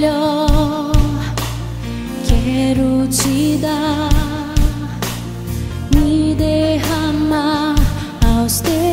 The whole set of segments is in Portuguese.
melhor quero te dar, me derramar aos teus.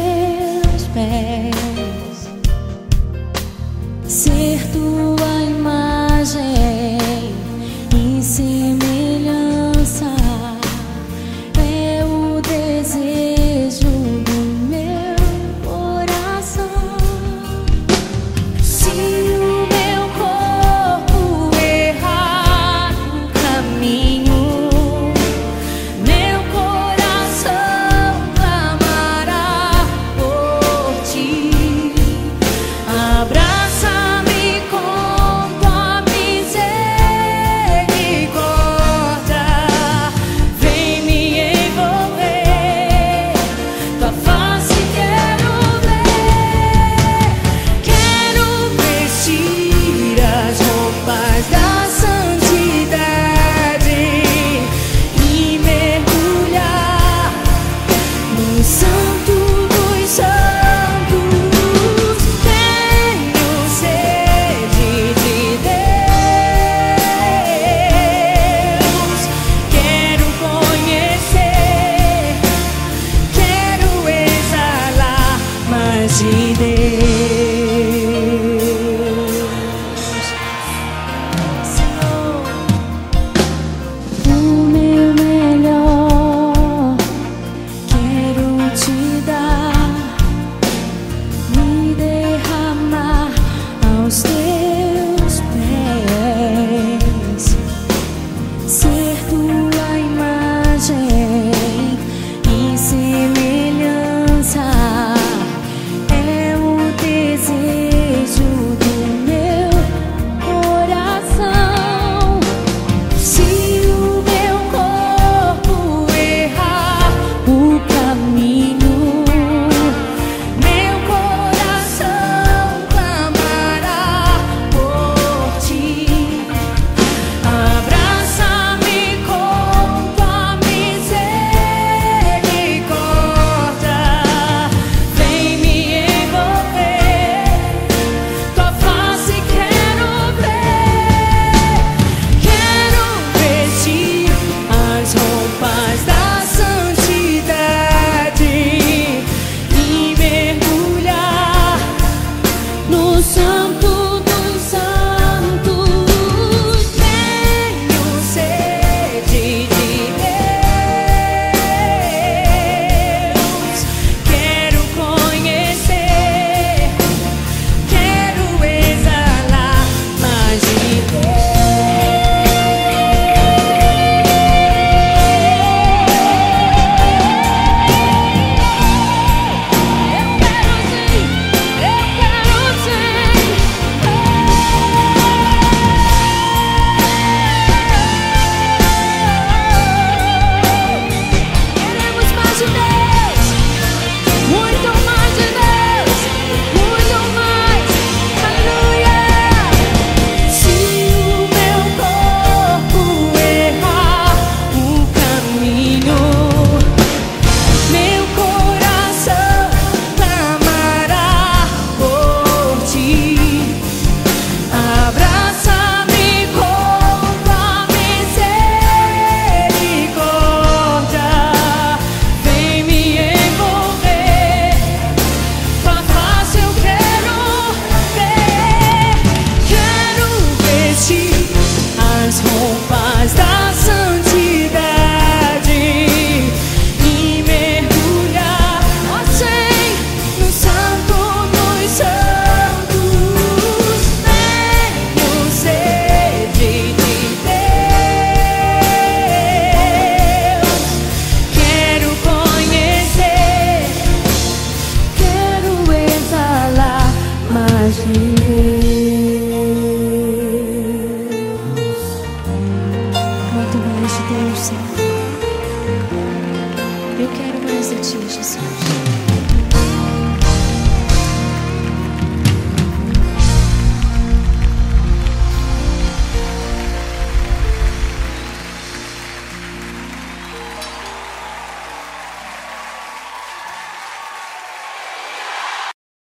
So Quanto mais de Deus, Senhor. Eu quero mais de Ti, Jesus.